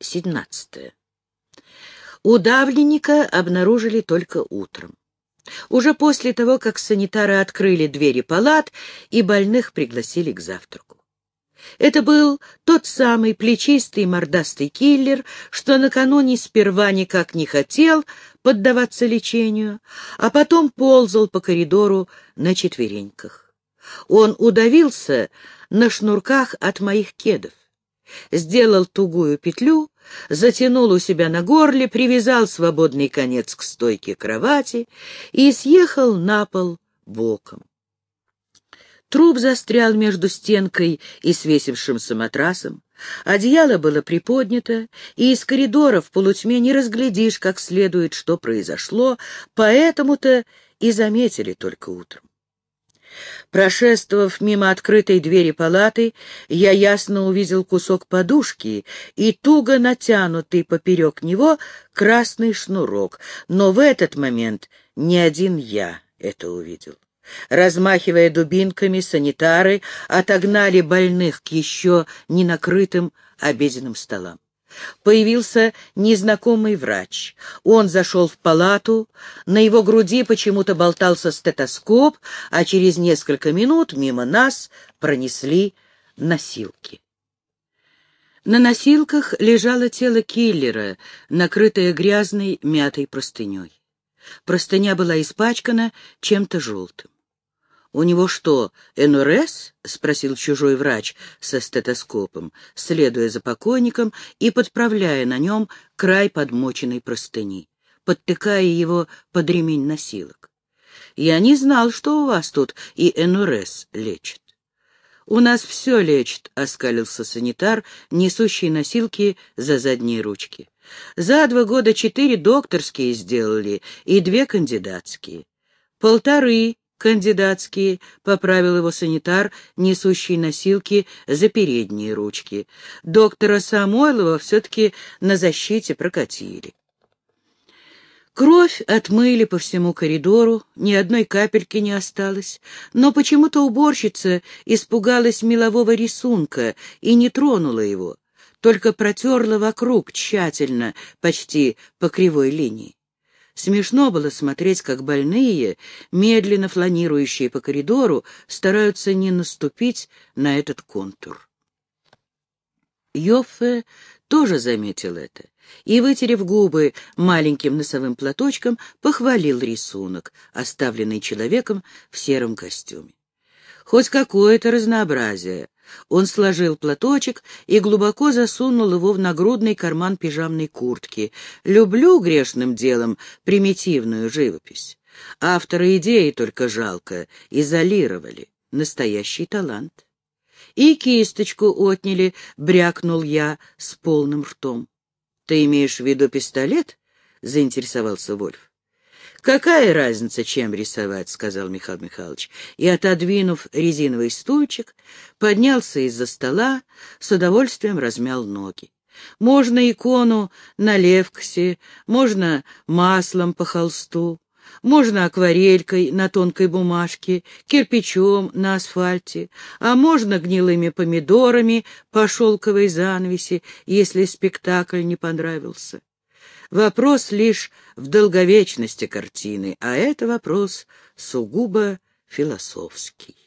17. Удавленника обнаружили только утром. Уже после того, как санитары открыли двери палат и больных пригласили к завтраку. Это был тот самый плечистый мордастый киллер, что накануне сперва никак не хотел поддаваться лечению, а потом ползал по коридору на четвереньках. Он удавился на шнурках от моих кедов сделал тугую петлю, затянул у себя на горле, привязал свободный конец к стойке кровати и съехал на пол боком. Труп застрял между стенкой и свесившимся матрасом. Одеяло было приподнято, и из коридора в полутьме не разглядишь как следует, что произошло, поэтому-то и заметили только утром. Прошествовав мимо открытой двери палаты, я ясно увидел кусок подушки и туго натянутый поперек него красный шнурок, но в этот момент не один я это увидел. Размахивая дубинками, санитары отогнали больных к еще не накрытым обеденным столам. Появился незнакомый врач. Он зашел в палату, на его груди почему-то болтался стетоскоп, а через несколько минут мимо нас пронесли носилки. На носилках лежало тело киллера, накрытое грязной мятой простыней. Простыня была испачкана чем-то желтым. «У него что, НРС?» — спросил чужой врач со стетоскопом, следуя за покойником и подправляя на нем край подмоченной простыни, подтыкая его под ремень носилок. «Я не знал, что у вас тут и НРС лечит». «У нас все лечит», — оскалился санитар, несущий носилки за задние ручки. «За два года четыре докторские сделали и две кандидатские. Полторы «Кандидатские», — поправил его санитар, несущий носилки за передние ручки. «Доктора Самойлова все-таки на защите прокатили». Кровь отмыли по всему коридору, ни одной капельки не осталось, но почему-то уборщица испугалась мелового рисунка и не тронула его, только протерла вокруг тщательно, почти по кривой линии. Смешно было смотреть, как больные, медленно фланирующие по коридору, стараются не наступить на этот контур. Йоффе тоже заметил это и, вытерев губы маленьким носовым платочком, похвалил рисунок, оставленный человеком в сером костюме. Хоть какое-то разнообразие, он сложил платочек и глубоко засунул его в нагрудный карман пижамной куртки. «Люблю грешным делом примитивную живопись. Автора идеи только жалко, изолировали. Настоящий талант». «И кисточку отняли», — брякнул я с полным ртом. «Ты имеешь в виду пистолет?» — заинтересовался Вольф. «Какая разница, чем рисовать?» — сказал Михаил Михайлович. И, отодвинув резиновый стульчик, поднялся из-за стола, с удовольствием размял ноги. Можно икону на левксе, можно маслом по холсту, можно акварелькой на тонкой бумажке, кирпичом на асфальте, а можно гнилыми помидорами по шелковой занавеси, если спектакль не понравился. Вопрос лишь в долговечности картины, а это вопрос сугубо философский.